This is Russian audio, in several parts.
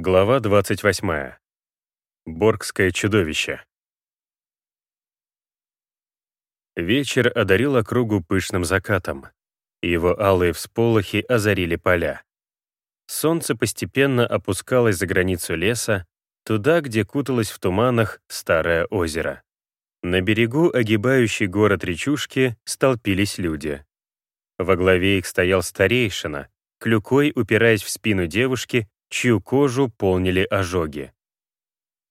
Глава 28. Боргское чудовище. Вечер одарил округу пышным закатом. Его алые всполохи озарили поля. Солнце постепенно опускалось за границу леса, туда, где куталось в туманах старое озеро. На берегу огибающей город речушки столпились люди. Во главе их стоял старейшина, клюкой упираясь в спину девушки, чью кожу полнили ожоги.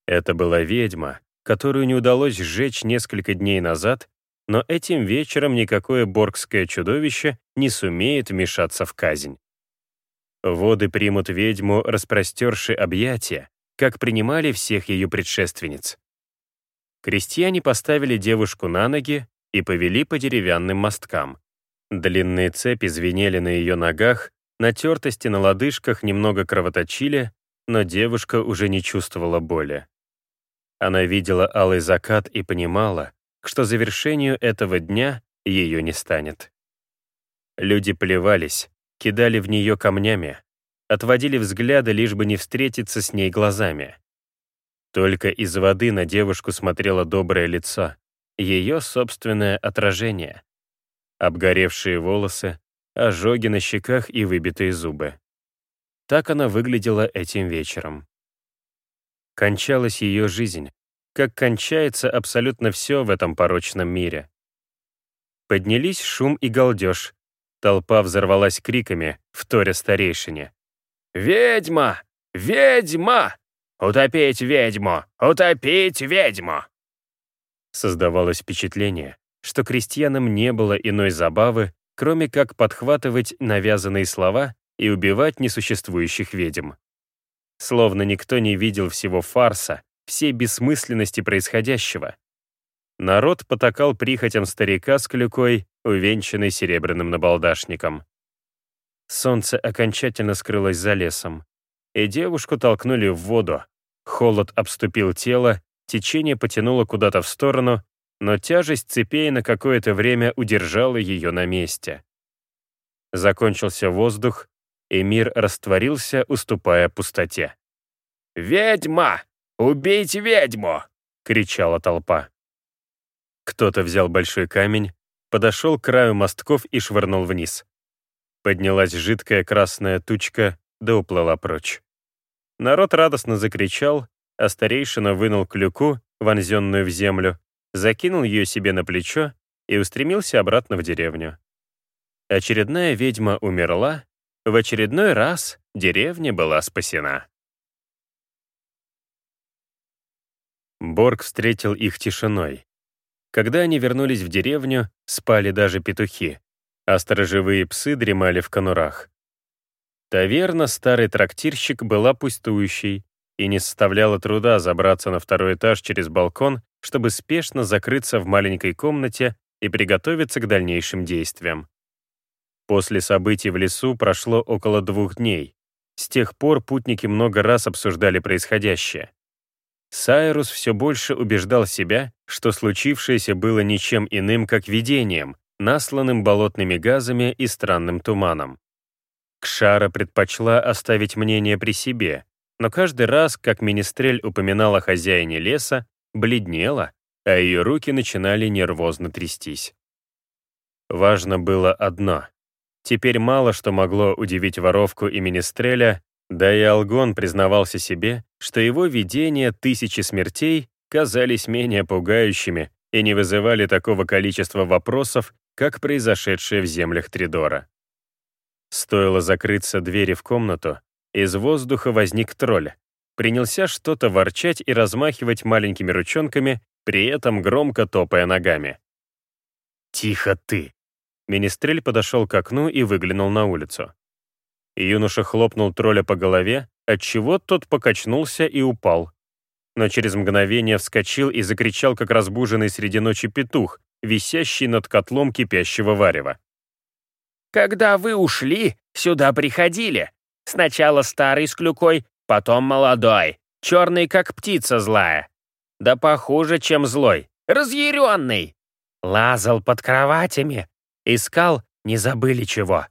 Это была ведьма, которую не удалось сжечь несколько дней назад, но этим вечером никакое боргское чудовище не сумеет вмешаться в казнь. Воды примут ведьму, распростерши объятия, как принимали всех ее предшественниц. Крестьяне поставили девушку на ноги и повели по деревянным мосткам. Длинные цепи звенели на ее ногах, натертости на лодыжках немного кровоточили, но девушка уже не чувствовала боли. Она видела алый закат и понимала, что завершению этого дня ее не станет. Люди плевались, кидали в нее камнями, отводили взгляды, лишь бы не встретиться с ней глазами. Только из воды на девушку смотрело доброе лицо, ее собственное отражение. Обгоревшие волосы, ожоги на щеках и выбитые зубы. Так она выглядела этим вечером. Кончалась ее жизнь, как кончается абсолютно все в этом порочном мире. Поднялись шум и галдеж. Толпа взорвалась криками, вторя старейшине. «Ведьма! Ведьма! Утопить ведьму! Утопить ведьму!» Создавалось впечатление, что крестьянам не было иной забавы, кроме как подхватывать навязанные слова и убивать несуществующих ведьм. Словно никто не видел всего фарса, всей бессмысленности происходящего. Народ потакал прихотям старика с клюкой, увенчанной серебряным набалдашником. Солнце окончательно скрылось за лесом, и девушку толкнули в воду. Холод обступил тело, течение потянуло куда-то в сторону, но тяжесть цепей на какое-то время удержала ее на месте. Закончился воздух, и мир растворился, уступая пустоте. «Ведьма! Убейте ведьму!» — кричала толпа. Кто-то взял большой камень, подошел к краю мостков и швырнул вниз. Поднялась жидкая красная тучка, да уплыла прочь. Народ радостно закричал, а старейшина вынул клюку, вонзенную в землю, закинул ее себе на плечо и устремился обратно в деревню. Очередная ведьма умерла, в очередной раз деревня была спасена. Борг встретил их тишиной. Когда они вернулись в деревню, спали даже петухи, а сторожевые псы дремали в конурах. Таверна «Старый трактирщик» была пустующей и не составляло труда забраться на второй этаж через балкон чтобы спешно закрыться в маленькой комнате и приготовиться к дальнейшим действиям. После событий в лесу прошло около двух дней. С тех пор путники много раз обсуждали происходящее. Сайрус все больше убеждал себя, что случившееся было ничем иным, как видением, насланным болотными газами и странным туманом. Кшара предпочла оставить мнение при себе, но каждый раз, как Министрель упоминал о хозяине леса, бледнела, а ее руки начинали нервозно трястись. Важно было одно. Теперь мало что могло удивить воровку и Министреля, да и Алгон признавался себе, что его видения тысячи смертей казались менее пугающими и не вызывали такого количества вопросов, как произошедшее в землях Тридора. Стоило закрыться двери в комнату, из воздуха возник тролль, принялся что-то ворчать и размахивать маленькими ручонками, при этом громко топая ногами. «Тихо ты!» Министрель подошел к окну и выглянул на улицу. Юноша хлопнул тролля по голове, отчего тот покачнулся и упал. Но через мгновение вскочил и закричал, как разбуженный среди ночи петух, висящий над котлом кипящего варева. «Когда вы ушли, сюда приходили. Сначала старый с клюкой, потом молодой, черный, как птица злая. Да похуже, чем злой, разъяренный. Лазал под кроватями, искал, не забыли чего.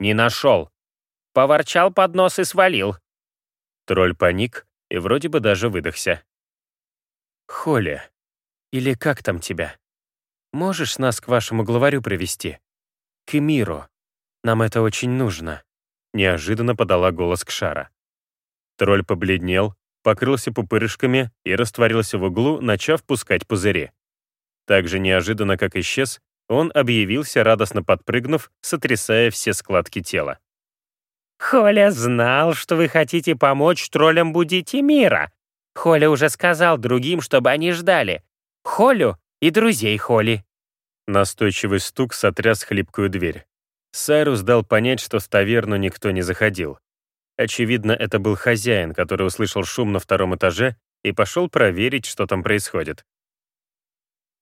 Не нашел. Поворчал под нос и свалил. Тролль паник и вроде бы даже выдохся. «Холли, или как там тебя? Можешь нас к вашему главарю провести? К Эмиру. Нам это очень нужно», — неожиданно подала голос Кшара. Тролль побледнел, покрылся пупырышками и растворился в углу, начав пускать пузыри. Так же неожиданно, как исчез, он объявился, радостно подпрыгнув, сотрясая все складки тела. «Холя знал, что вы хотите помочь троллям будить мира. Холя уже сказал другим, чтобы они ждали. Холю и друзей Холи». Настойчивый стук сотряс хлипкую дверь. Сайрус дал понять, что в таверну никто не заходил. Очевидно, это был хозяин, который услышал шум на втором этаже и пошел проверить, что там происходит.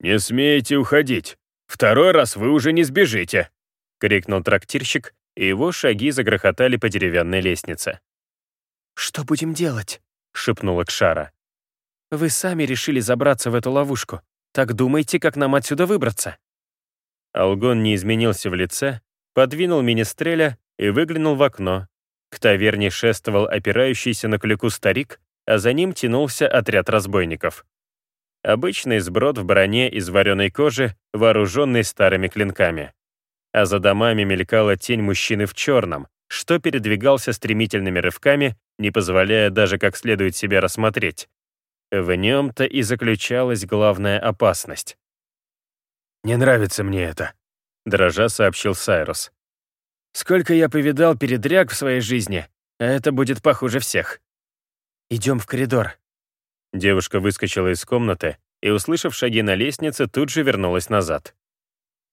«Не смейте уходить. Второй раз вы уже не сбежите», — крикнул трактирщик, и его шаги загрохотали по деревянной лестнице. «Что будем делать?» — шепнула Кшара. «Вы сами решили забраться в эту ловушку. Так думайте, как нам отсюда выбраться». Алгон не изменился в лице, подвинул министреля и выглянул в окно. К таверне шествовал опирающийся на клюку старик, а за ним тянулся отряд разбойников. Обычный сброд в броне из вареной кожи, вооруженный старыми клинками а за домами мелькала тень мужчины в черном, что передвигался стремительными рывками, не позволяя даже как следует себя рассмотреть. В нем-то и заключалась главная опасность. «Не нравится мне это», — дрожа сообщил Сайрус. «Сколько я повидал передряг в своей жизни, а это будет похуже всех. Идем в коридор». Девушка выскочила из комнаты и, услышав шаги на лестнице, тут же вернулась назад.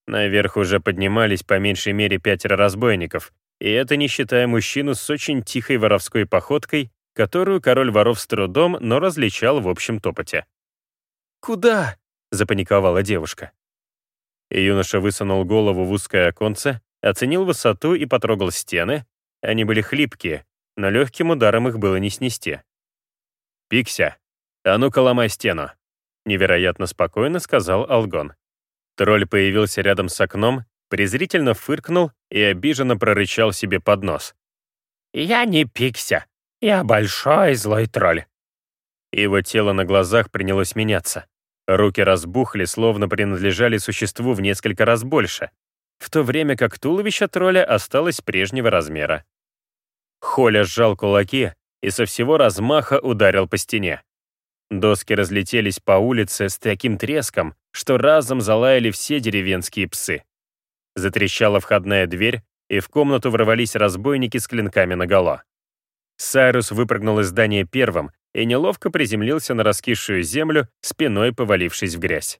Наверх уже поднимались по меньшей мере пятеро разбойников, и это не считая мужчину с очень тихой воровской походкой, которую король воров с трудом, но различал в общем топоте. «Куда?» — запаниковала девушка. И юноша высунул голову в узкое оконце, оценил высоту и потрогал стены. Они были хлипкие, но легким ударом их было не снести. «Пикся, а ну-ка ломай стену», — невероятно спокойно сказал Алгон. Тролль появился рядом с окном, презрительно фыркнул и обиженно прорычал себе под нос. «Я не пикся. Я большой злой тролль». Его тело на глазах принялось меняться. Руки разбухли, словно принадлежали существу в несколько раз больше, в то время как туловище тролля осталось прежнего размера. Холя сжал кулаки и со всего размаха ударил по стене. Доски разлетелись по улице с таким треском, что разом залаяли все деревенские псы. Затрещала входная дверь, и в комнату ворвались разбойники с клинками наголо. Сайрус выпрыгнул из здания первым и неловко приземлился на раскисшую землю, спиной повалившись в грязь.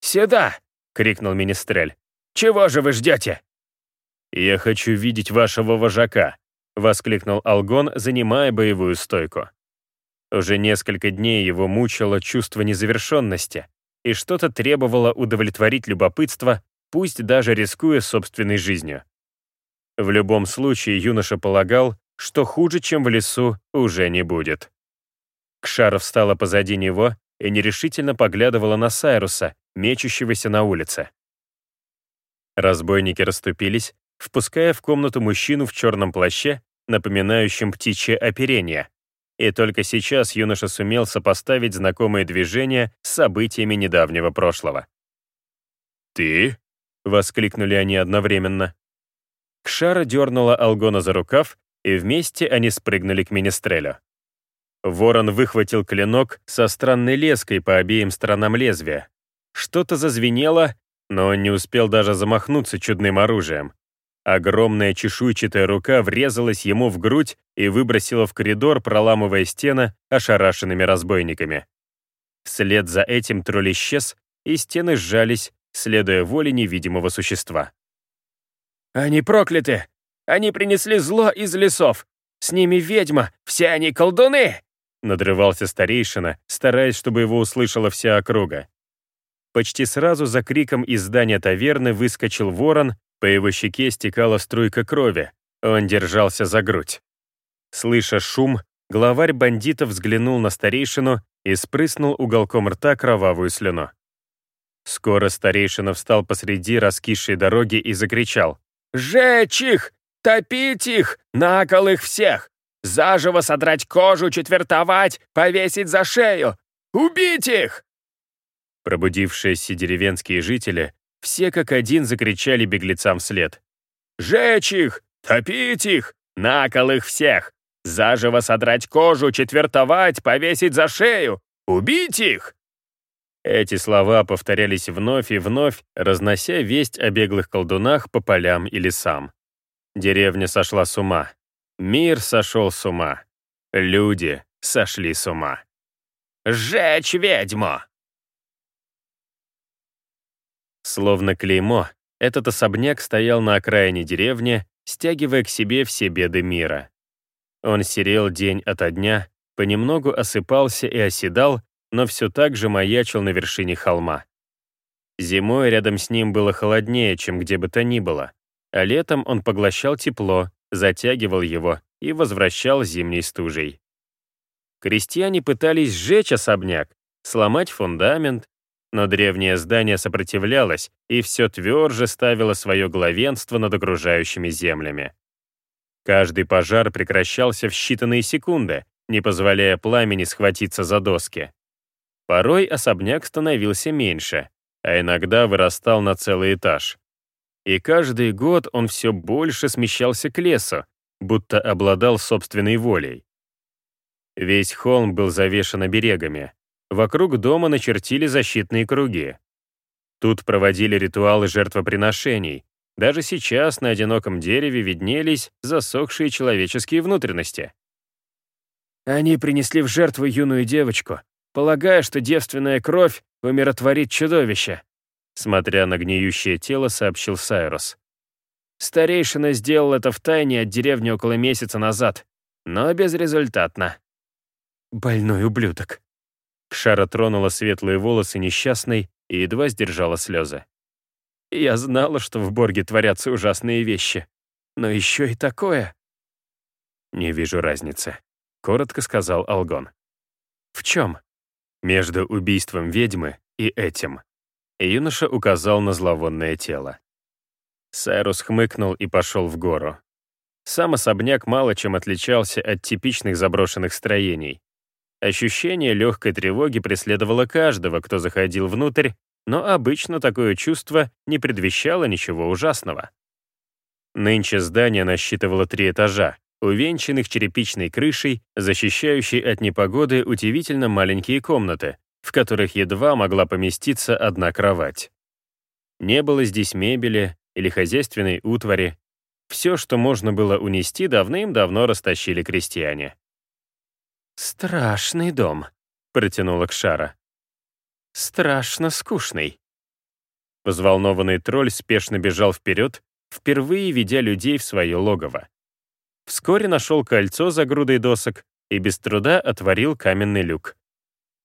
«Сюда!» — крикнул Министрель. «Чего же вы ждете?» «Я хочу видеть вашего вожака», — воскликнул Алгон, занимая боевую стойку. Уже несколько дней его мучило чувство незавершенности, и что-то требовало удовлетворить любопытство, пусть даже рискуя собственной жизнью. В любом случае юноша полагал, что хуже, чем в лесу, уже не будет. Кшара встала позади него и нерешительно поглядывала на Сайруса, мечущегося на улице. Разбойники расступились, впуская в комнату мужчину в черном плаще, напоминающем птичье оперение, и только сейчас юноша сумел сопоставить знакомые движения с событиями недавнего прошлого. «Ты?» — воскликнули они одновременно. Кшара дернула Алгона за рукав, и вместе они спрыгнули к Министрелю. Ворон выхватил клинок со странной леской по обеим сторонам лезвия. Что-то зазвенело, но он не успел даже замахнуться чудным оружием. Огромная чешуйчатая рука врезалась ему в грудь и выбросила в коридор, проламывая стены ошарашенными разбойниками. Вслед за этим тролль исчез, и стены сжались, следуя воле невидимого существа. «Они прокляты! Они принесли зло из лесов! С ними ведьма! Все они колдуны!» Надрывался старейшина, стараясь, чтобы его услышала вся округа. Почти сразу за криком из здания таверны выскочил ворон по его щеке стекала струйка крови. Он держался за грудь. Слыша шум, главарь бандитов взглянул на старейшину и спрыснул уголком рта кровавую слюну. Скоро старейшина встал посреди раскисшей дороги и закричал. «Жечь их! Топить их! На кол их всех! Заживо содрать кожу, четвертовать, повесить за шею! Убить их!» Пробудившиеся деревенские жители все как один закричали беглецам вслед. «Жечь их! Топить их! На кол их всех! Заживо содрать кожу, четвертовать, повесить за шею! Убить их!» Эти слова повторялись вновь и вновь, разнося весть о беглых колдунах по полям и лесам. Деревня сошла с ума. Мир сошел с ума. Люди сошли с ума. «Сжечь ведьму!» Словно клеймо, этот особняк стоял на окраине деревни, стягивая к себе все беды мира. Он серел день ото дня, понемногу осыпался и оседал, но все так же маячил на вершине холма. Зимой рядом с ним было холоднее, чем где бы то ни было, а летом он поглощал тепло, затягивал его и возвращал зимней стужей. Крестьяне пытались сжечь особняк, сломать фундамент, но древнее здание сопротивлялось и все тверже ставило свое главенство над окружающими землями. Каждый пожар прекращался в считанные секунды, не позволяя пламени схватиться за доски. Порой особняк становился меньше, а иногда вырастал на целый этаж. И каждый год он все больше смещался к лесу, будто обладал собственной волей. Весь холм был завешен оберегами. Вокруг дома начертили защитные круги. Тут проводили ритуалы жертвоприношений. Даже сейчас на одиноком дереве виднелись засохшие человеческие внутренности. Они принесли в жертву юную девочку, полагая, что девственная кровь умиротворит чудовище», смотря на гниющее тело, сообщил Сайрус. Старейшина сделал это в тайне от деревни около месяца назад, но безрезультатно. Больной ублюдок. Шара тронула светлые волосы несчастной и едва сдержала слезы. Я знала, что в Борге творятся ужасные вещи. Но еще и такое. Не вижу разницы, коротко сказал Алгон. В чем? Между убийством ведьмы и этим. Юноша указал на зловонное тело. Сайрус хмыкнул и пошел в гору. Сам особняк мало чем отличался от типичных заброшенных строений. Ощущение легкой тревоги преследовало каждого, кто заходил внутрь, но обычно такое чувство не предвещало ничего ужасного. Нынче здание насчитывало три этажа, увенчанных черепичной крышей, защищающей от непогоды удивительно маленькие комнаты, в которых едва могла поместиться одна кровать. Не было здесь мебели или хозяйственной утвари. Все, что можно было унести, давным-давно растащили крестьяне. «Страшный дом», — протянула Кшара. «Страшно скучный». Взволнованный тролль спешно бежал вперед, впервые ведя людей в свое логово. Вскоре нашел кольцо за грудой досок и без труда отворил каменный люк.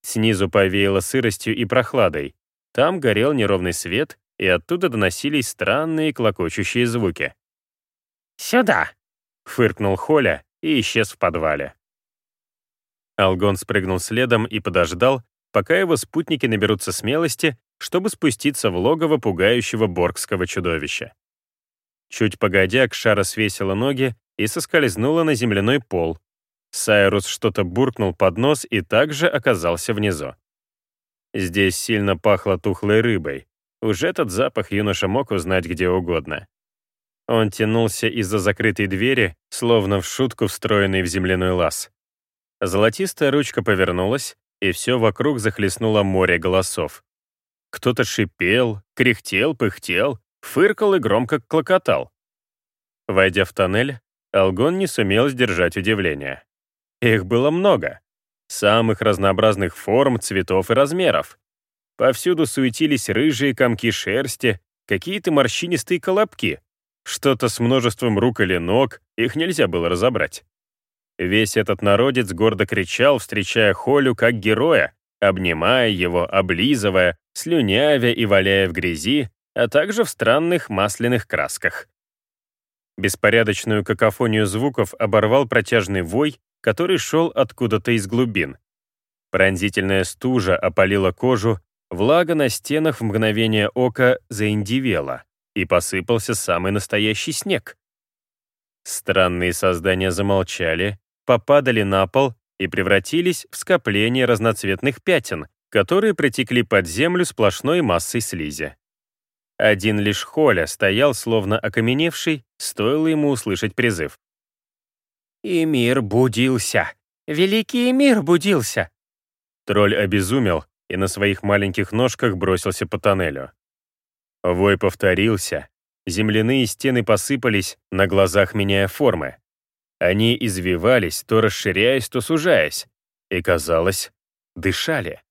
Снизу повеяло сыростью и прохладой. Там горел неровный свет, и оттуда доносились странные клокочущие звуки. «Сюда!» — фыркнул Холя и исчез в подвале. Алгон спрыгнул следом и подождал, пока его спутники наберутся смелости, чтобы спуститься в логово пугающего боргского чудовища. Чуть погодя, Кшара свесила ноги и соскользнула на земляной пол. Сайрус что-то буркнул под нос и также оказался внизу. Здесь сильно пахло тухлой рыбой. Уже этот запах юноша мог узнать где угодно. Он тянулся из-за закрытой двери, словно в шутку встроенный в земляной лаз. Золотистая ручка повернулась, и все вокруг захлестнуло море голосов. Кто-то шипел, кряхтел, пыхтел, фыркал и громко клокотал. Войдя в тоннель, Алгон не сумел сдержать удивление. Их было много. Самых разнообразных форм, цветов и размеров. Повсюду суетились рыжие комки шерсти, какие-то морщинистые колобки. Что-то с множеством рук или ног, их нельзя было разобрать. Весь этот народец гордо кричал, встречая Холю как героя, обнимая его, облизывая, слюнявя и валяя в грязи, а также в странных масляных красках. Беспорядочную какофонию звуков оборвал протяжный вой, который шел откуда-то из глубин. Пронзительная стужа опалила кожу, влага на стенах в мгновение ока заиндивела, и посыпался самый настоящий снег. Странные создания замолчали, попадали на пол и превратились в скопление разноцветных пятен, которые протекли под землю сплошной массой слизи. Один лишь Холя стоял, словно окаменевший, стоило ему услышать призыв. «И мир будился! Великий мир будился!» Тролль обезумел и на своих маленьких ножках бросился по тоннелю. Вой повторился, земляные стены посыпались, на глазах меняя формы. Они извивались, то расширяясь, то сужаясь, и, казалось, дышали.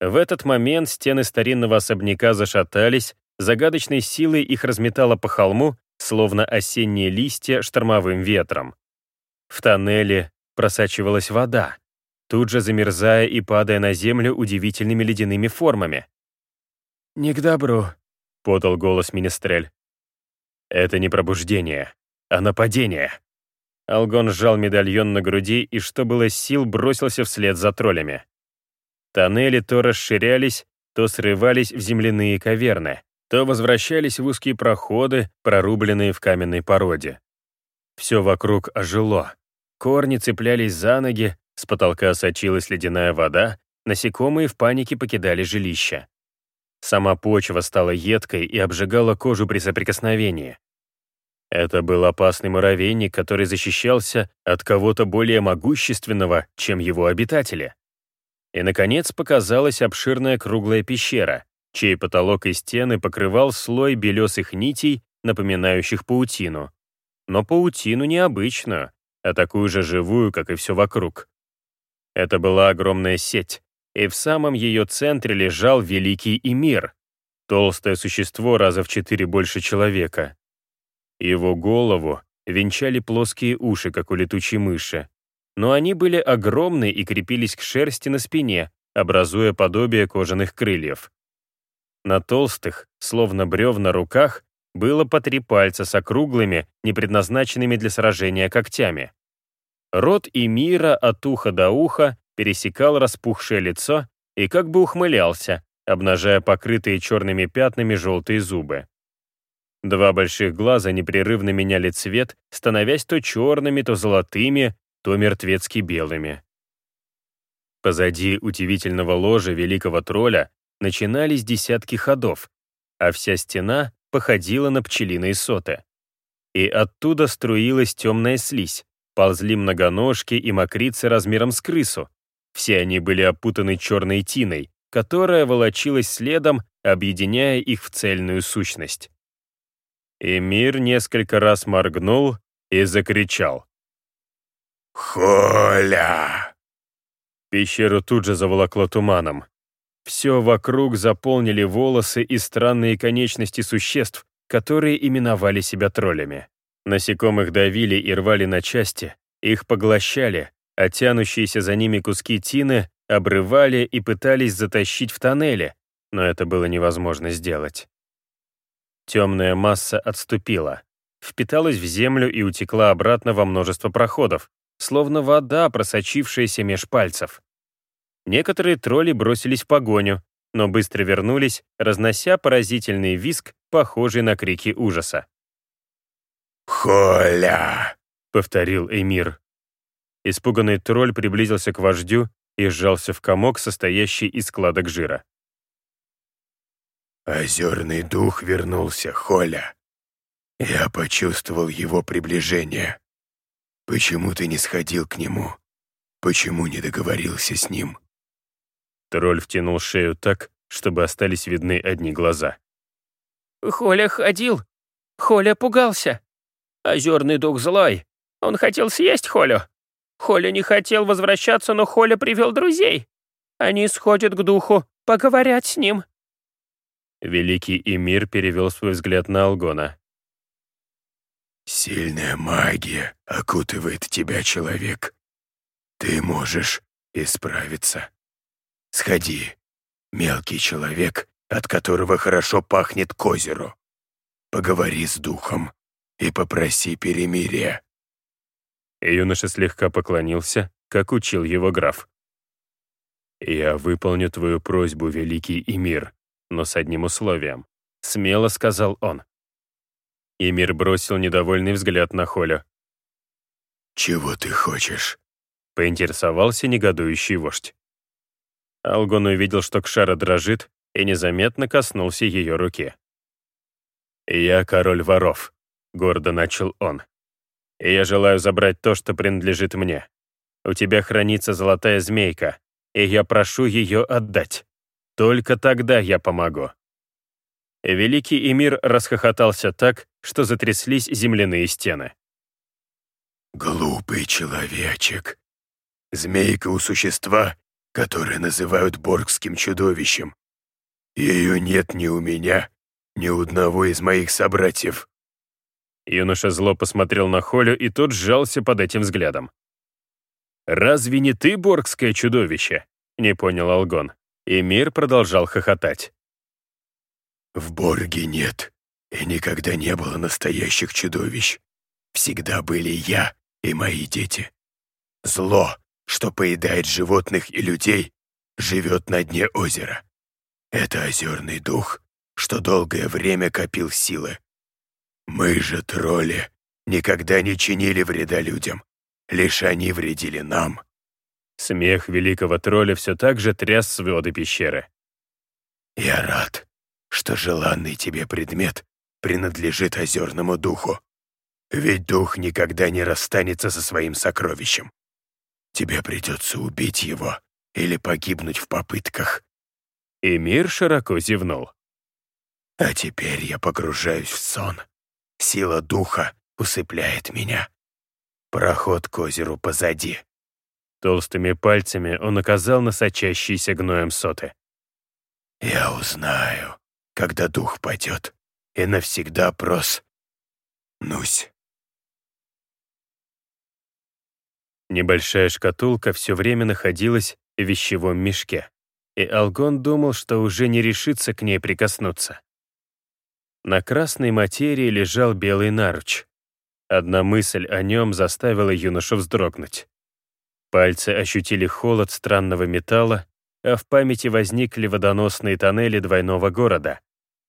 В этот момент стены старинного особняка зашатались, загадочной силой их разметало по холму, словно осенние листья штормовым ветром. В тоннеле просачивалась вода, тут же замерзая и падая на землю удивительными ледяными формами. «Не к добру», — подал голос Министрель. «Это не пробуждение, а нападение». Алгон сжал медальон на груди и, что было сил, бросился вслед за троллями. Тоннели то расширялись, то срывались в земляные каверны, то возвращались в узкие проходы, прорубленные в каменной породе. Все вокруг ожило. Корни цеплялись за ноги, с потолка сочилась ледяная вода, насекомые в панике покидали жилища. Сама почва стала едкой и обжигала кожу при соприкосновении. Это был опасный муравейник, который защищался от кого-то более могущественного, чем его обитатели. И, наконец, показалась обширная круглая пещера, чей потолок и стены покрывал слой белесых нитей, напоминающих паутину. Но паутину необычную, а такую же живую, как и все вокруг. Это была огромная сеть, и в самом ее центре лежал великий Эмир, толстое существо раза в четыре больше человека. Его голову венчали плоские уши, как у летучей мыши. Но они были огромны и крепились к шерсти на спине, образуя подобие кожаных крыльев. На толстых, словно бревна руках, было по три пальца с округлыми, не предназначенными для сражения когтями. Рот и мира от уха до уха пересекал распухшее лицо и как бы ухмылялся, обнажая покрытые черными пятнами желтые зубы. Два больших глаза непрерывно меняли цвет, становясь то черными, то золотыми, то мертвецки белыми. Позади удивительного ложа великого тролля начинались десятки ходов, а вся стена походила на пчелиные соты. И оттуда струилась темная слизь, ползли многоножки и мокрицы размером с крысу. Все они были опутаны черной тиной, которая волочилась следом, объединяя их в цельную сущность. Эмир несколько раз моргнул и закричал. «Холя!» Пещеру тут же заволокло туманом. Все вокруг заполнили волосы и странные конечности существ, которые именовали себя троллями. Насекомых давили и рвали на части, их поглощали, а тянущиеся за ними куски тины обрывали и пытались затащить в тоннели, но это было невозможно сделать. Темная масса отступила, впиталась в землю и утекла обратно во множество проходов, словно вода, просочившаяся меж пальцев. Некоторые тролли бросились в погоню, но быстро вернулись, разнося поразительный виск, похожий на крики ужаса. «Холя!» — повторил Эмир. Испуганный тролль приблизился к вождю и сжался в комок, состоящий из складок жира. Озерный дух вернулся, Холя. Я почувствовал его приближение. Почему ты не сходил к нему? Почему не договорился с ним? Тролль втянул шею так, чтобы остались видны одни глаза. Холя ходил. Холя пугался. Озерный дух злой. Он хотел съесть Холю. Холя не хотел возвращаться, но Холя привел друзей. Они сходят к духу, поговорят с ним. Великий Эмир перевел свой взгляд на Алгона. «Сильная магия окутывает тебя, человек. Ты можешь исправиться. Сходи, мелкий человек, от которого хорошо пахнет к озеру. Поговори с духом и попроси перемирия». Юноша слегка поклонился, как учил его граф. «Я выполню твою просьбу, великий Эмир», но с одним условием. Смело сказал он. Эмир бросил недовольный взгляд на Холю. «Чего ты хочешь?» — поинтересовался негодующий вождь. Алгон увидел, что Кшара дрожит, и незаметно коснулся ее руки. «Я король воров», — гордо начал он. «И я желаю забрать то, что принадлежит мне. У тебя хранится золотая змейка, и я прошу ее отдать. Только тогда я помогу». Великий Эмир расхохотался так, что затряслись земляные стены. «Глупый человечек. Змейка у существа, которое называют боргским чудовищем. Ее нет ни у меня, ни у одного из моих собратьев». Юноша зло посмотрел на Холю, и тот сжался под этим взглядом. «Разве не ты боргское чудовище?» — не понял Алгон. И мир продолжал хохотать. «В Борге нет, и никогда не было настоящих чудовищ. Всегда были я и мои дети. Зло, что поедает животных и людей, живет на дне озера. Это озерный дух, что долгое время копил силы. Мы же, тролли, никогда не чинили вреда людям. Лишь они вредили нам. Смех великого тролля все так же тряс своды пещеры. «Я рад, что желанный тебе предмет принадлежит озерному духу. Ведь дух никогда не расстанется со своим сокровищем. Тебе придется убить его или погибнуть в попытках». И мир широко зевнул. «А теперь я погружаюсь в сон. Сила духа усыпляет меня. Проход к озеру позади. Толстыми пальцами он указал на сочащиеся гноем соты. «Я узнаю, когда дух падет, и навсегда прос... Нусь». Небольшая шкатулка все время находилась в вещевом мешке, и Алгон думал, что уже не решится к ней прикоснуться. На красной материи лежал белый наруч. Одна мысль о нем заставила юношу вздрогнуть. Пальцы ощутили холод странного металла, а в памяти возникли водоносные тоннели двойного города.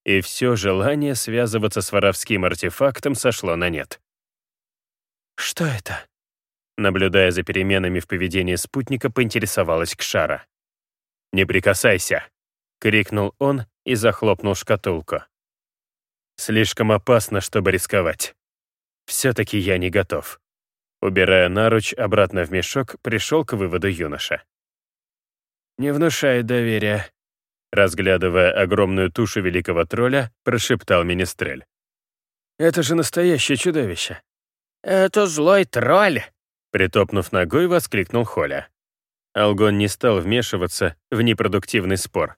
И все желание связываться с воровским артефактом сошло на нет. «Что это?» Наблюдая за переменами в поведении спутника, поинтересовалась Кшара. «Не прикасайся!» — крикнул он и захлопнул шкатулку. «Слишком опасно, чтобы рисковать. Все-таки я не готов». Убирая наруч обратно в мешок, пришел к выводу юноша. «Не внушает доверия», — разглядывая огромную тушу великого тролля, прошептал Министрель. «Это же настоящее чудовище». «Это злой тролль», — притопнув ногой, воскликнул Холя. Алгон не стал вмешиваться в непродуктивный спор.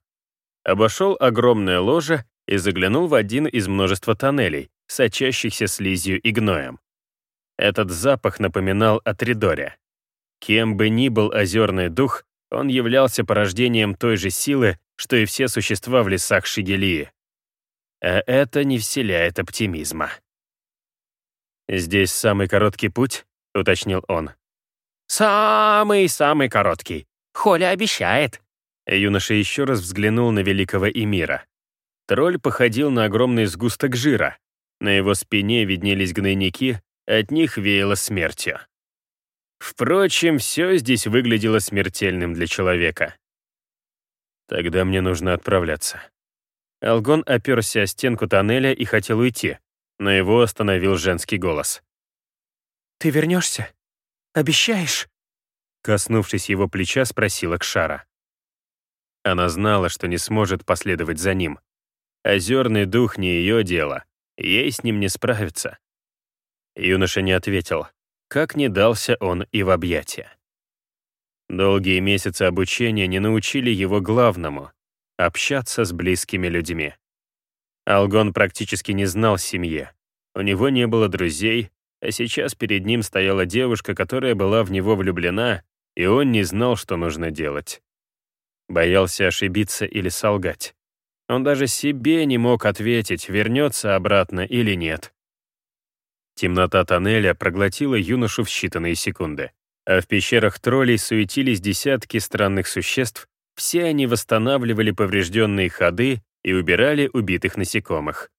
Обошел огромное ложе и заглянул в один из множества тоннелей, сочащихся слизью и гноем. Этот запах напоминал о Тридоре. Кем бы ни был озерный дух, он являлся порождением той же силы, что и все существа в лесах Шигелии. А это не вселяет оптимизма. «Здесь самый короткий путь?» — уточнил он. «Самый-самый короткий. Холя обещает». Юноша еще раз взглянул на великого Эмира. Тролль походил на огромный сгусток жира. На его спине виднелись гнойники, от них веяло смертью. Впрочем, все здесь выглядело смертельным для человека. Тогда мне нужно отправляться. Алгон оперся о стенку тоннеля и хотел уйти, но его остановил женский голос. «Ты вернешься? Обещаешь?» Коснувшись его плеча, спросила Кшара. Она знала, что не сможет последовать за ним. Озерный дух не ее дело, ей с ним не справиться. Юноша не ответил, как не дался он и в объятия. Долгие месяцы обучения не научили его главному — общаться с близкими людьми. Алгон практически не знал семьи. У него не было друзей, а сейчас перед ним стояла девушка, которая была в него влюблена, и он не знал, что нужно делать. Боялся ошибиться или солгать. Он даже себе не мог ответить, вернется обратно или нет. Темнота тоннеля проглотила юношу в считанные секунды. А в пещерах троллей суетились десятки странных существ, все они восстанавливали поврежденные ходы и убирали убитых насекомых.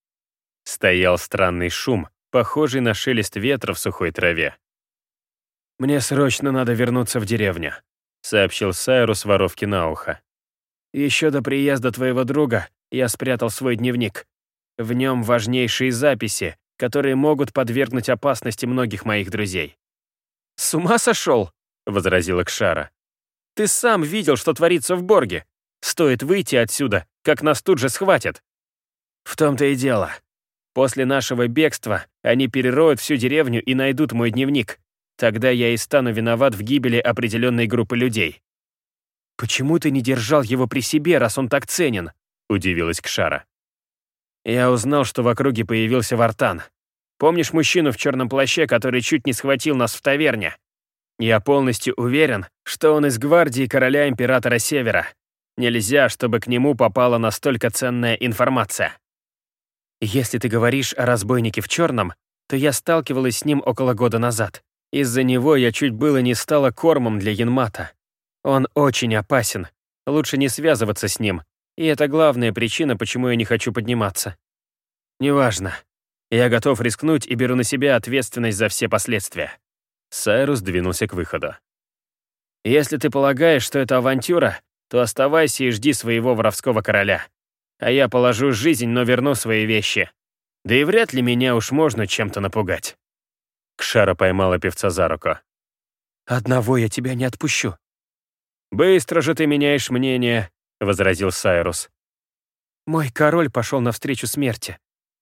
Стоял странный шум, похожий на шелест ветра в сухой траве. «Мне срочно надо вернуться в деревню», — сообщил Сайрус воровке на ухо. «Еще до приезда твоего друга я спрятал свой дневник. В нем важнейшие записи, которые могут подвергнуть опасности многих моих друзей». «С ума сошел?» — возразила Кшара. «Ты сам видел, что творится в Борге. Стоит выйти отсюда, как нас тут же схватят». «В том-то и дело. После нашего бегства они перероют всю деревню и найдут мой дневник. Тогда я и стану виноват в гибели определенной группы людей». «Почему ты не держал его при себе, раз он так ценен?» — удивилась Кшара. «Я узнал, что в округе появился Вартан. Помнишь мужчину в черном плаще, который чуть не схватил нас в таверне? Я полностью уверен, что он из гвардии короля императора Севера. Нельзя, чтобы к нему попала настолько ценная информация. Если ты говоришь о разбойнике в черном, то я сталкивалась с ним около года назад. Из-за него я чуть было не стала кормом для Янмата. Он очень опасен. Лучше не связываться с ним. И это главная причина, почему я не хочу подниматься. Неважно. Я готов рискнуть и беру на себя ответственность за все последствия. Сайрус двинулся к выходу. Если ты полагаешь, что это авантюра, то оставайся и жди своего воровского короля. А я положу жизнь, но верну свои вещи. Да и вряд ли меня уж можно чем-то напугать. Кшара поймала певца за руку. «Одного я тебя не отпущу». «Быстро же ты меняешь мнение», — возразил Сайрус. «Мой король пошел навстречу смерти.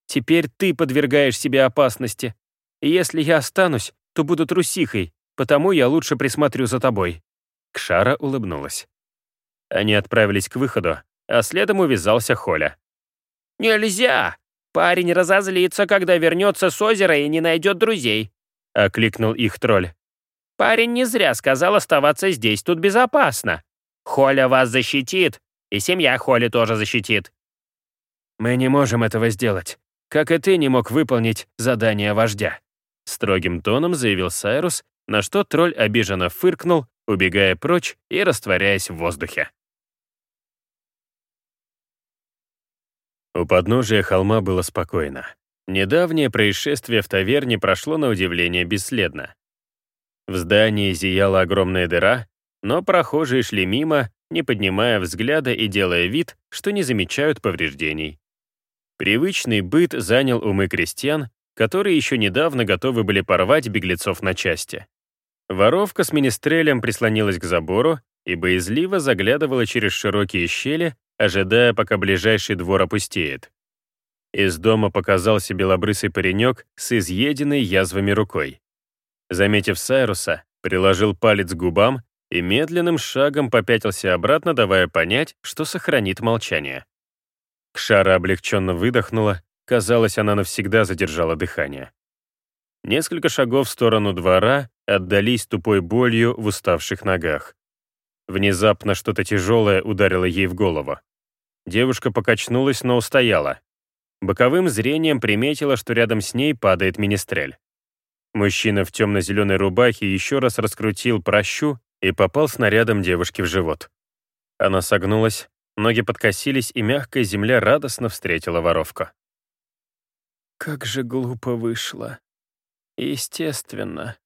Теперь ты подвергаешь себе опасности. И если я останусь, то буду трусихой, потому я лучше присмотрю за тобой». Кшара улыбнулась. Они отправились к выходу, а следом увязался Холя. «Нельзя! Парень разозлится, когда вернется с озера и не найдет друзей», — окликнул их тролль. «Парень не зря сказал оставаться здесь, тут безопасно. Холя вас защитит, и семья Холи тоже защитит». «Мы не можем этого сделать, как и ты не мог выполнить задание вождя», — строгим тоном заявил Сайрус, на что тролль обиженно фыркнул, убегая прочь и растворяясь в воздухе. У подножия холма было спокойно. Недавнее происшествие в таверне прошло на удивление бесследно. В здании зияла огромная дыра, но прохожие шли мимо, не поднимая взгляда и делая вид, что не замечают повреждений. Привычный быт занял умы крестьян, которые еще недавно готовы были порвать беглецов на части. Воровка с министрелем прислонилась к забору и боязливо заглядывала через широкие щели, ожидая, пока ближайший двор опустеет. Из дома показался белобрысый паренек с изъеденной язвами рукой. Заметив Сайруса, приложил палец к губам и медленным шагом попятился обратно, давая понять, что сохранит молчание. Кшара облегченно выдохнула, казалось, она навсегда задержала дыхание. Несколько шагов в сторону двора отдались тупой болью в уставших ногах. Внезапно что-то тяжелое ударило ей в голову. Девушка покачнулась, но устояла. Боковым зрением приметила, что рядом с ней падает министрель. Мужчина в темно-зеленой рубахе еще раз раскрутил прощу и попал снарядом девушке в живот. Она согнулась, ноги подкосились, и мягкая земля радостно встретила воровку. «Как же глупо вышло. Естественно.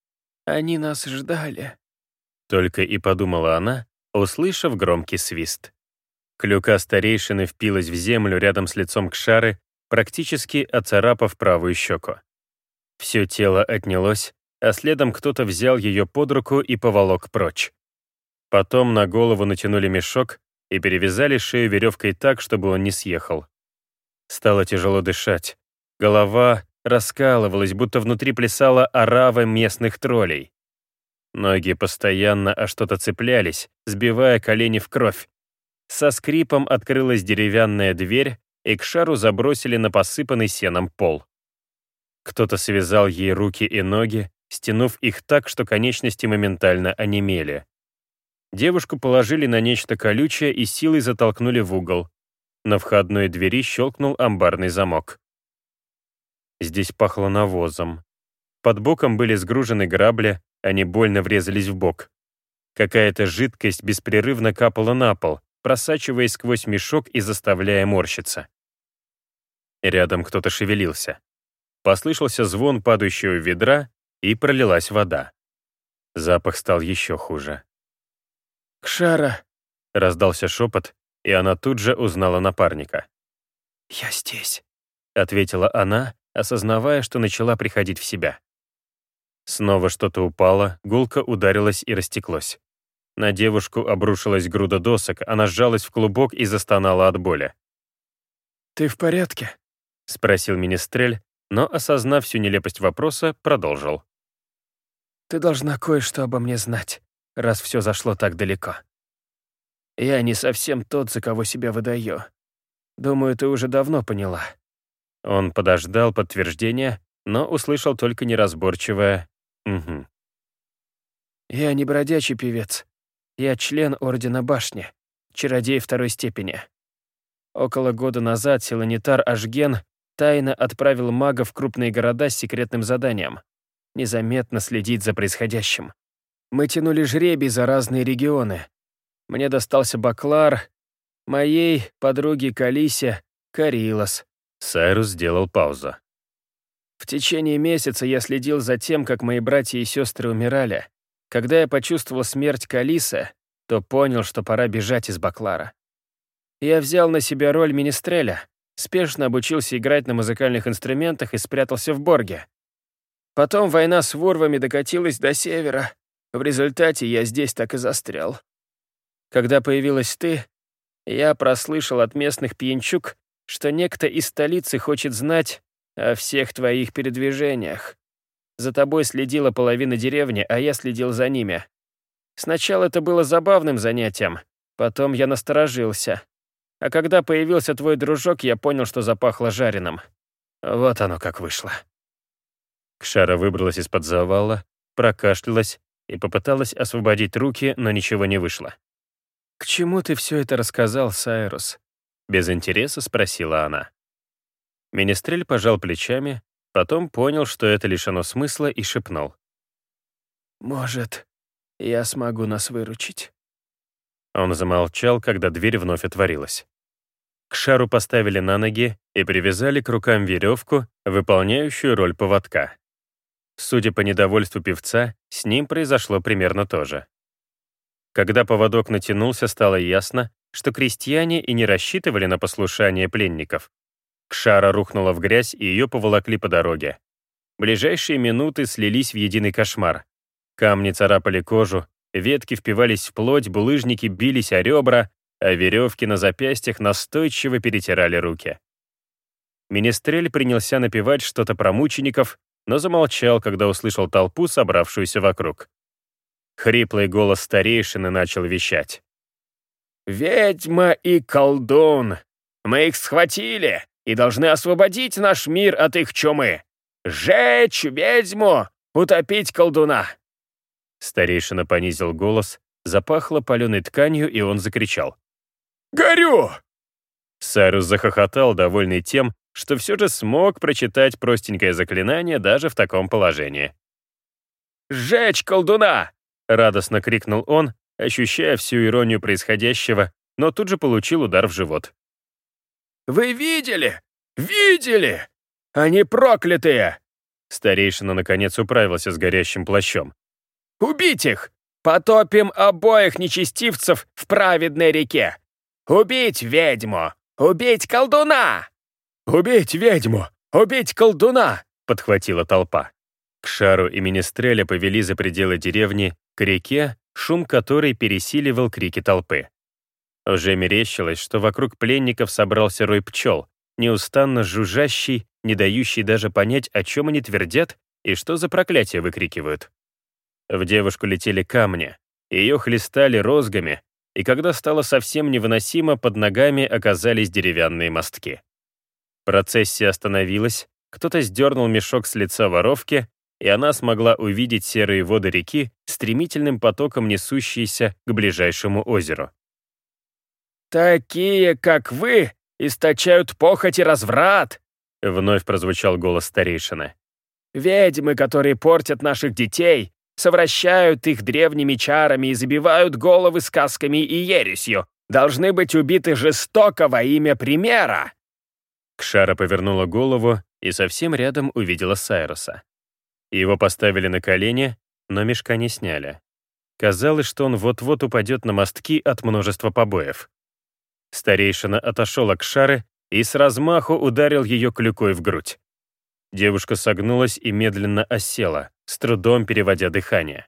Они нас ждали». Только и подумала она, услышав громкий свист. Клюка старейшины впилась в землю рядом с лицом Кшары, практически оцарапав правую щеку. Все тело отнялось, а следом кто-то взял ее под руку и поволок прочь. Потом на голову натянули мешок и перевязали шею веревкой так, чтобы он не съехал. Стало тяжело дышать. Голова раскалывалась, будто внутри плясала орава местных троллей. Ноги постоянно о что-то цеплялись, сбивая колени в кровь. Со скрипом открылась деревянная дверь, и к шару забросили на посыпанный сеном пол. Кто-то связал ей руки и ноги, стянув их так, что конечности моментально онемели. Девушку положили на нечто колючее и силой затолкнули в угол. На входной двери щелкнул амбарный замок. Здесь пахло навозом. Под боком были сгружены грабли, они больно врезались в бок. Какая-то жидкость беспрерывно капала на пол, просачиваясь сквозь мешок и заставляя морщиться. Рядом кто-то шевелился. Послышался звон падающего ведра, и пролилась вода. Запах стал еще хуже. «Кшара!» — раздался шепот, и она тут же узнала напарника. «Я здесь», — ответила она, осознавая, что начала приходить в себя. Снова что-то упало, гулко ударилась и растеклось. На девушку обрушилась груда досок, она сжалась в клубок и застонала от боли. «Ты в порядке?» — спросил Министрель, но, осознав всю нелепость вопроса, продолжил. «Ты должна кое-что обо мне знать, раз все зашло так далеко. Я не совсем тот, за кого себя выдаю. Думаю, ты уже давно поняла». Он подождал подтверждения, но услышал только неразборчивое «Угу». «Я не бродячий певец. Я член Ордена Башни, чародей второй степени. Около года назад Силанитар Ашген тайно отправил мага в крупные города с секретным заданием — незаметно следить за происходящим. Мы тянули жребий за разные регионы. Мне достался Баклар, моей подруге Калисе — Карилос. Сайрус сделал паузу. В течение месяца я следил за тем, как мои братья и сестры умирали. Когда я почувствовал смерть Калиса, то понял, что пора бежать из Баклара. Я взял на себя роль министреля, спешно обучился играть на музыкальных инструментах и спрятался в Борге. Потом война с ворвами докатилась до севера. В результате я здесь так и застрял. Когда появилась ты, я прослышал от местных пьянчук, что некто из столицы хочет знать о всех твоих передвижениях. За тобой следила половина деревни, а я следил за ними. Сначала это было забавным занятием, потом я насторожился. А когда появился твой дружок, я понял, что запахло жареным. Вот оно как вышло. Кшара выбралась из-под завала, прокашлялась и попыталась освободить руки, но ничего не вышло. «К чему ты все это рассказал, Сайрус?» Без интереса спросила она. Министрель пожал плечами, потом понял, что это лишено смысла, и шепнул. «Может, я смогу нас выручить?» Он замолчал, когда дверь вновь отворилась. К шару поставили на ноги и привязали к рукам веревку, выполняющую роль поводка. Судя по недовольству певца, с ним произошло примерно то же. Когда поводок натянулся, стало ясно, что крестьяне и не рассчитывали на послушание пленников. Кшара рухнула в грязь, и ее поволокли по дороге. Ближайшие минуты слились в единый кошмар. Камни царапали кожу, Ветки впивались в плоть, булыжники бились о ребра, а веревки на запястьях настойчиво перетирали руки. Министрель принялся напевать что-то про мучеников, но замолчал, когда услышал толпу, собравшуюся вокруг. Хриплый голос старейшины начал вещать. «Ведьма и колдун! Мы их схватили и должны освободить наш мир от их чумы! Жечь ведьму, утопить колдуна! Старейшина понизил голос, запахло паленой тканью, и он закричал. «Горю!» Сайрус захохотал, довольный тем, что все же смог прочитать простенькое заклинание даже в таком положении. «Сжечь колдуна!» — радостно крикнул он, ощущая всю иронию происходящего, но тут же получил удар в живот. «Вы видели? Видели? Они проклятые!» Старейшина наконец управился с горящим плащом. Убить их! Потопим обоих нечестивцев в праведной реке! Убить ведьму! Убить колдуна!» «Убить ведьму! Убить колдуна!» — подхватила толпа. К шару и министреля повели за пределы деревни, к реке, шум которой пересиливал крики толпы. Уже мерещилось, что вокруг пленников собрался рой пчел, неустанно жужжащий, не дающий даже понять, о чем они твердят и что за проклятие выкрикивают. В девушку летели камни, ее хлестали розгами, и когда стало совсем невыносимо, под ногами оказались деревянные мостки. Процессия остановилась, кто-то сдернул мешок с лица воровки, и она смогла увидеть серые воды реки, стремительным потоком несущиеся к ближайшему озеру. «Такие, как вы, источают похоть и разврат!» Вновь прозвучал голос старейшины. «Ведьмы, которые портят наших детей, совращают их древними чарами и забивают головы сказками и ересью, должны быть убиты жестоко во имя примера!» Кшара повернула голову и совсем рядом увидела Сайруса. Его поставили на колени, но мешка не сняли. Казалось, что он вот-вот упадет на мостки от множества побоев. Старейшина отошел к шары и с размаху ударил ее клюкой в грудь. Девушка согнулась и медленно осела, с трудом переводя дыхание.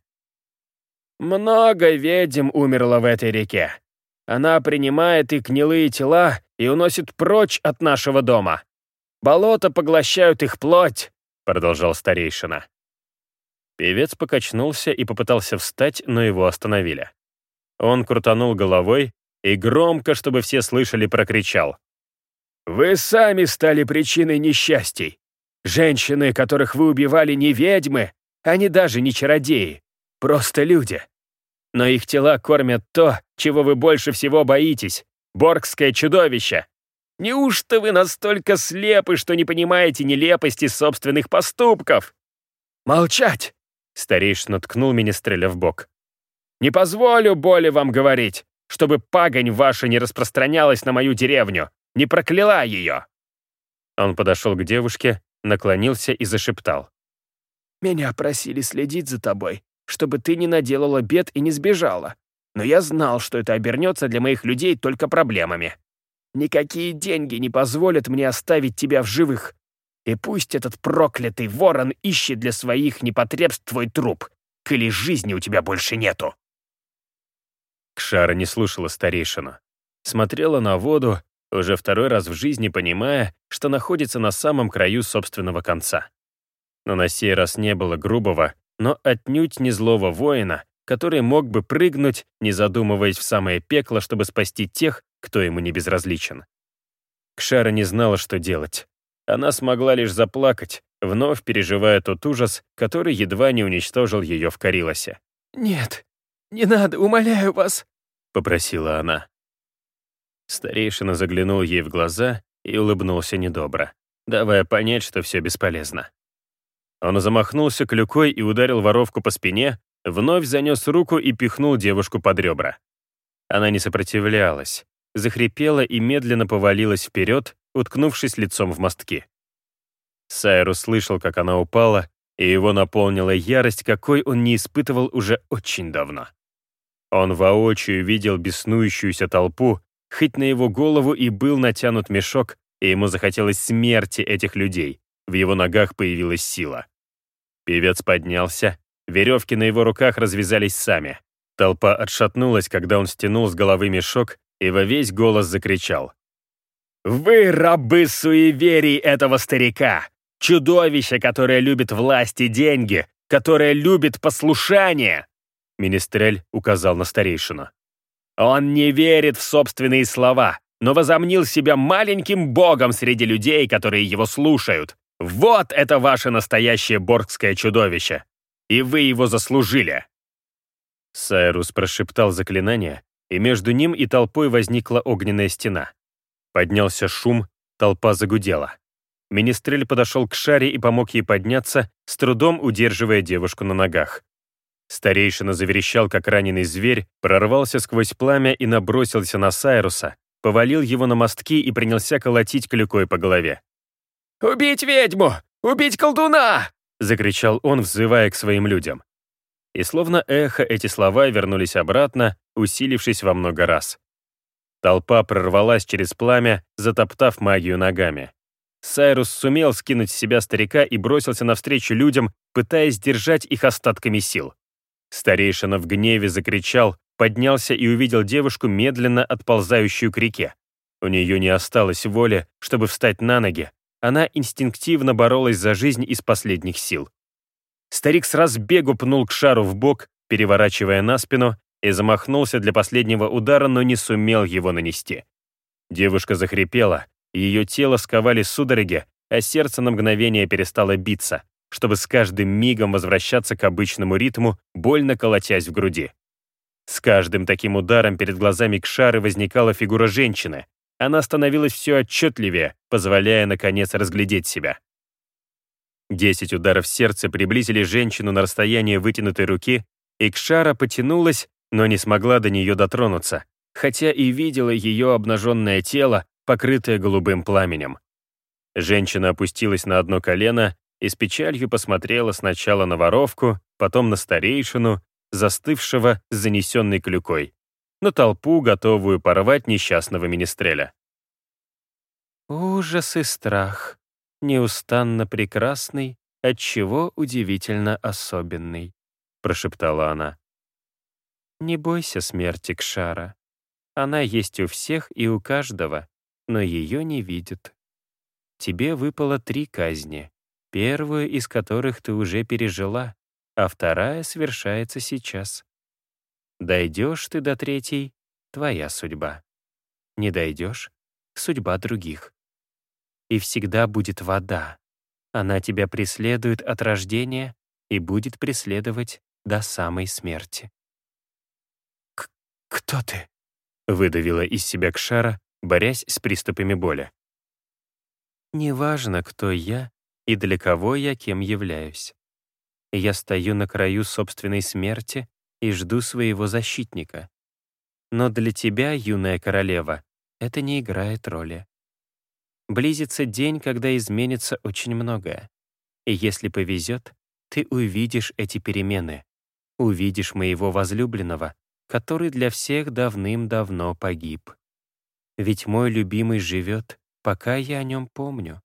«Много ведьм умерло в этой реке. Она принимает их гнилые тела и уносит прочь от нашего дома. Болота поглощают их плоть», — продолжал старейшина. Певец покачнулся и попытался встать, но его остановили. Он крутанул головой и громко, чтобы все слышали, прокричал. «Вы сами стали причиной несчастий. Женщины, которых вы убивали, не ведьмы, они даже не чародеи, просто люди. Но их тела кормят то, чего вы больше всего боитесь — боргское чудовище. Неужто вы настолько слепы, что не понимаете нелепости собственных поступков? Молчать!» Старейшина ткнул Министреля в бок. «Не позволю боли вам говорить, чтобы пагонь ваша не распространялась на мою деревню, не прокляла ее!» Он подошел к девушке, наклонился и зашептал. «Меня просили следить за тобой, чтобы ты не наделала бед и не сбежала. Но я знал, что это обернется для моих людей только проблемами. Никакие деньги не позволят мне оставить тебя в живых. И пусть этот проклятый ворон ищет для своих непотребств твой труп, коли жизни у тебя больше нету». Кшара не слушала старейшину. Смотрела на воду, уже второй раз в жизни понимая, что находится на самом краю собственного конца. Но на сей раз не было грубого, но отнюдь не злого воина, который мог бы прыгнуть, не задумываясь в самое пекло, чтобы спасти тех, кто ему не безразличен. Кшара не знала, что делать. Она смогла лишь заплакать, вновь переживая тот ужас, который едва не уничтожил ее в Карилосе. «Нет, не надо, умоляю вас», — попросила она. Старейшина заглянул ей в глаза и улыбнулся недобро, давая понять, что все бесполезно. Он замахнулся клюкой и ударил воровку по спине, вновь занес руку и пихнул девушку под ребра. Она не сопротивлялась, захрипела и медленно повалилась вперед, уткнувшись лицом в мостки. Сайрус слышал, как она упала, и его наполнила ярость, какой он не испытывал уже очень давно. Он воочию видел беснующуюся толпу, хоть на его голову и был натянут мешок, и ему захотелось смерти этих людей, в его ногах появилась сила. Певец поднялся, веревки на его руках развязались сами. Толпа отшатнулась, когда он стянул с головы мешок и во весь голос закричал. «Вы рабы суеверий этого старика! Чудовище, которое любит власть и деньги, которое любит послушание!» Министрель указал на старейшину. «Он не верит в собственные слова, но возомнил себя маленьким богом среди людей, которые его слушают. Вот это ваше настоящее боргское чудовище! И вы его заслужили!» Сайрус прошептал заклинание, и между ним и толпой возникла огненная стена. Поднялся шум, толпа загудела. Министрель подошел к шаре и помог ей подняться, с трудом удерживая девушку на ногах. Старейшина заверещал, как раненый зверь, прорвался сквозь пламя и набросился на Сайруса, повалил его на мостки и принялся колотить клюкой по голове. «Убить ведьму! Убить колдуна!» — закричал он, взывая к своим людям. И словно эхо эти слова вернулись обратно, усилившись во много раз. Толпа прорвалась через пламя, затоптав магию ногами. Сайрус сумел скинуть с себя старика и бросился навстречу людям, пытаясь держать их остатками сил. Старейшина в гневе закричал, поднялся и увидел девушку, медленно отползающую к реке. У нее не осталось воли, чтобы встать на ноги, она инстинктивно боролась за жизнь из последних сил. Старик с разбегу пнул к шару в бок, переворачивая на спину, и замахнулся для последнего удара, но не сумел его нанести. Девушка захрипела, ее тело сковали судороги, а сердце на мгновение перестало биться, чтобы с каждым мигом возвращаться к обычному ритму, больно колотясь в груди. С каждым таким ударом перед глазами Кшары возникала фигура женщины, она становилась все отчетливее, позволяя, наконец, разглядеть себя. Десять ударов сердца приблизили женщину на расстояние вытянутой руки, и Кшара потянулась, но не смогла до нее дотронуться, хотя и видела ее обнаженное тело, покрытое голубым пламенем. Женщина опустилась на одно колено и с печалью посмотрела сначала на воровку, потом на старейшину, застывшего с занесенной клюкой, на толпу, готовую порвать несчастного министреля. Ужас и страх, неустанно прекрасный, отчего удивительно особенный, прошептала она. Не бойся смерти, Кшара. Она есть у всех и у каждого, но ее не видят. Тебе выпало три казни, первую из которых ты уже пережила, а вторая совершается сейчас. Дойдешь ты до третьей — твоя судьба. Не дойдешь — судьба других. И всегда будет вода. Она тебя преследует от рождения и будет преследовать до самой смерти. «Кто ты?» — выдавила из себя Кшара, борясь с приступами боли. «Неважно, кто я и для кого я кем являюсь. Я стою на краю собственной смерти и жду своего защитника. Но для тебя, юная королева, это не играет роли. Близится день, когда изменится очень многое. И если повезет, ты увидишь эти перемены, увидишь моего возлюбленного, который для всех давным-давно погиб. Ведь мой любимый живет, пока я о нем помню,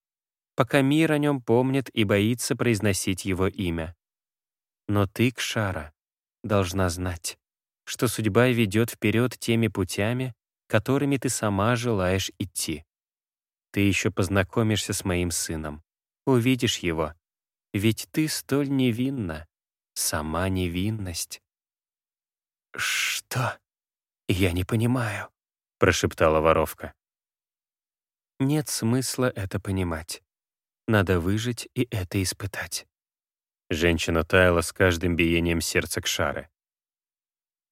пока мир о нем помнит и боится произносить его имя. Но ты, Кшара, должна знать, что судьба ведет вперед теми путями, которыми ты сама желаешь идти. Ты еще познакомишься с моим сыном, увидишь его, ведь ты столь невинна, сама невинность. «Что? Я не понимаю», — прошептала воровка. Нет смысла это понимать. Надо выжить и это испытать. Женщина таяла с каждым биением сердца Кшары.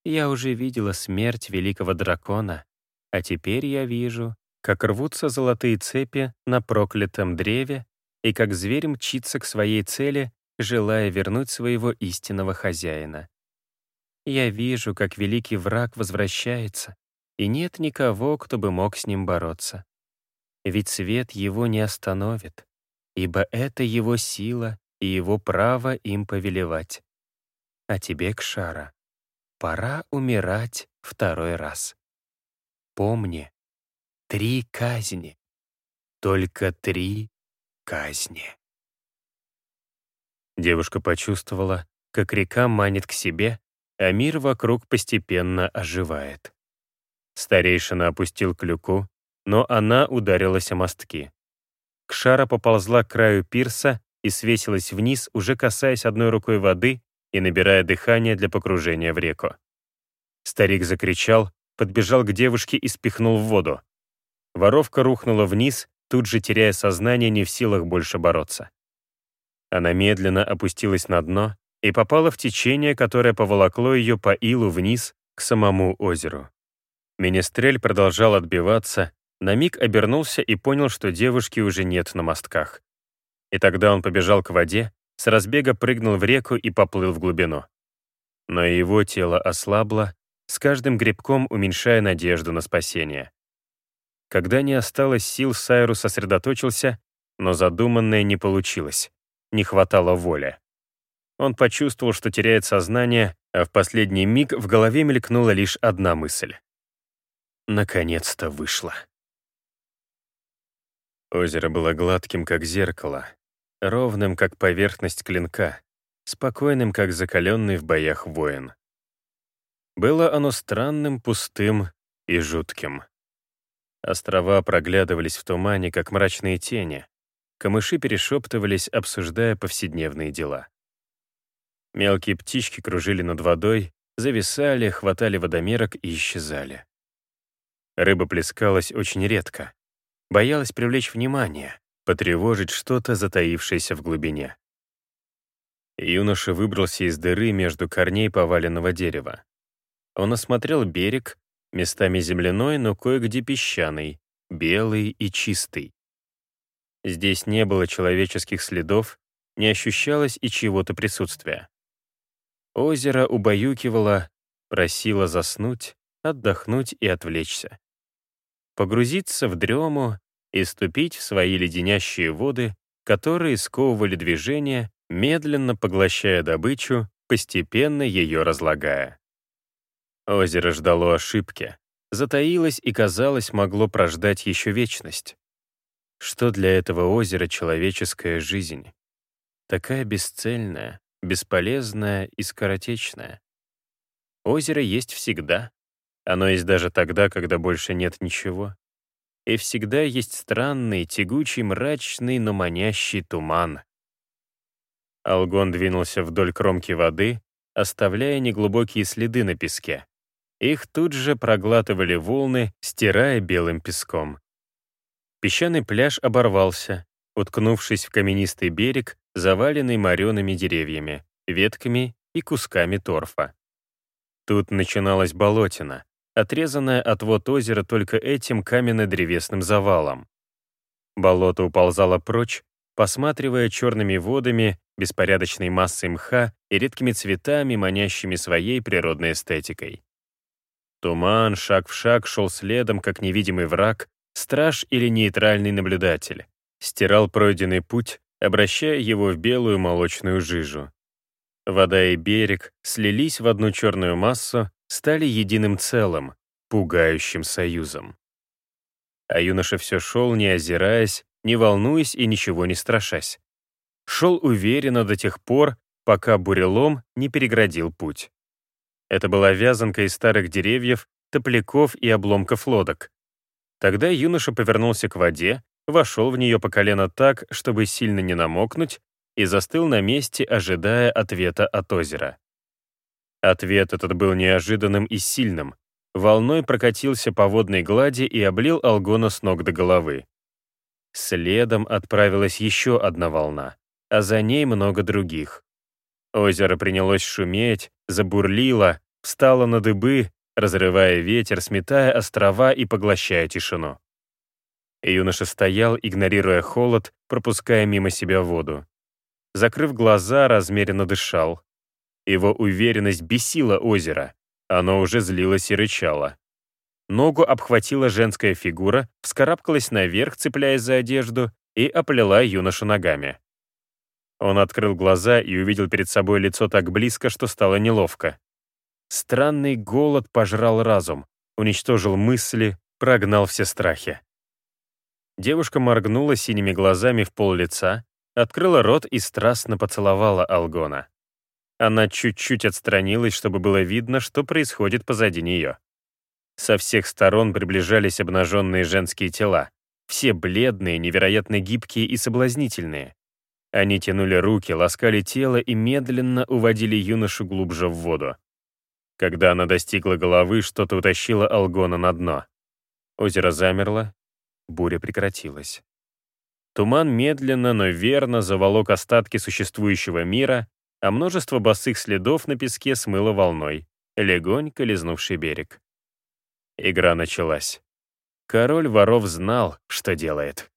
Я уже видела смерть великого дракона, а теперь я вижу, как рвутся золотые цепи на проклятом древе и как зверь мчится к своей цели, желая вернуть своего истинного хозяина. Я вижу, как великий враг возвращается, и нет никого, кто бы мог с ним бороться. Ведь свет его не остановит, ибо это его сила и его право им повелевать. А тебе, Кшара, пора умирать второй раз. Помни, три казни, только три казни. Девушка почувствовала, как река манит к себе, а мир вокруг постепенно оживает. Старейшина опустил клюку, но она ударилась о мостки. Кшара поползла к краю пирса и свесилась вниз, уже касаясь одной рукой воды и набирая дыхание для погружения в реку. Старик закричал, подбежал к девушке и спихнул в воду. Воровка рухнула вниз, тут же теряя сознание, не в силах больше бороться. Она медленно опустилась на дно и попала в течение, которое поволокло ее по илу вниз к самому озеру. Министрель продолжал отбиваться, на миг обернулся и понял, что девушки уже нет на мостках. И тогда он побежал к воде, с разбега прыгнул в реку и поплыл в глубину. Но его тело ослабло, с каждым грибком уменьшая надежду на спасение. Когда не осталось сил, Сайру сосредоточился, но задуманное не получилось, не хватало воли. Он почувствовал, что теряет сознание, а в последний миг в голове мелькнула лишь одна мысль. Наконец-то вышло. Озеро было гладким, как зеркало, ровным, как поверхность клинка, спокойным, как закаленный в боях воин. Было оно странным, пустым и жутким. Острова проглядывались в тумане, как мрачные тени. Камыши перешептывались, обсуждая повседневные дела. Мелкие птички кружили над водой, зависали, хватали водомерок и исчезали. Рыба плескалась очень редко, боялась привлечь внимание, потревожить что-то, затаившееся в глубине. Юноша выбрался из дыры между корней поваленного дерева. Он осмотрел берег, местами земляной, но кое-где песчаный, белый и чистый. Здесь не было человеческих следов, не ощущалось и чего-то присутствия. Озеро убаюкивало, просило заснуть, отдохнуть и отвлечься. Погрузиться в дрему и ступить в свои леденящие воды, которые сковывали движение, медленно поглощая добычу, постепенно ее разлагая. Озеро ждало ошибки, затаилось и, казалось, могло прождать еще вечность. Что для этого озера человеческая жизнь? Такая бесцельная, бесполезная и скоротечная. Озеро есть всегда. Оно есть даже тогда, когда больше нет ничего. И всегда есть странный, тягучий, мрачный, но манящий туман. Алгон двинулся вдоль кромки воды, оставляя неглубокие следы на песке. Их тут же проглатывали волны, стирая белым песком. Песчаный пляж оборвался, уткнувшись в каменистый берег, заваленный мореными деревьями, ветками и кусками торфа. Тут начиналась болотина, отрезанная от вод озера только этим каменно-древесным завалом. Болото уползало прочь, посматривая черными водами, беспорядочной массой мха и редкими цветами, манящими своей природной эстетикой. Туман шаг в шаг шел следом, как невидимый враг, страж или нейтральный наблюдатель. Стирал пройденный путь, обращая его в белую молочную жижу. Вода и берег слились в одну черную массу, стали единым целым, пугающим союзом. А юноша все шел, не озираясь, не волнуясь и ничего не страшась. Шел уверенно до тех пор, пока бурелом не переградил путь. Это была вязанка из старых деревьев, топляков и обломков лодок. Тогда юноша повернулся к воде, вошел в нее по колено так, чтобы сильно не намокнуть, и застыл на месте, ожидая ответа от озера. Ответ этот был неожиданным и сильным. Волной прокатился по водной глади и облил Алгона с ног до головы. Следом отправилась еще одна волна, а за ней много других. Озеро принялось шуметь, забурлило, встало на дыбы, разрывая ветер, сметая острова и поглощая тишину. Юноша стоял, игнорируя холод, пропуская мимо себя воду. Закрыв глаза, размеренно дышал. Его уверенность бесила озеро. Оно уже злилось и рычало. Ногу обхватила женская фигура, вскарабкалась наверх, цепляясь за одежду, и оплела юношу ногами. Он открыл глаза и увидел перед собой лицо так близко, что стало неловко. Странный голод пожрал разум, уничтожил мысли, прогнал все страхи. Девушка моргнула синими глазами в пол лица, открыла рот и страстно поцеловала Алгона. Она чуть-чуть отстранилась, чтобы было видно, что происходит позади нее. Со всех сторон приближались обнаженные женские тела, все бледные, невероятно гибкие и соблазнительные. Они тянули руки, ласкали тело и медленно уводили юношу глубже в воду. Когда она достигла головы, что-то утащило Алгона на дно. Озеро замерло, буря прекратилась. Туман медленно, но верно заволок остатки существующего мира, а множество босых следов на песке смыло волной, легонько лизнувший берег. Игра началась. Король воров знал, что делает.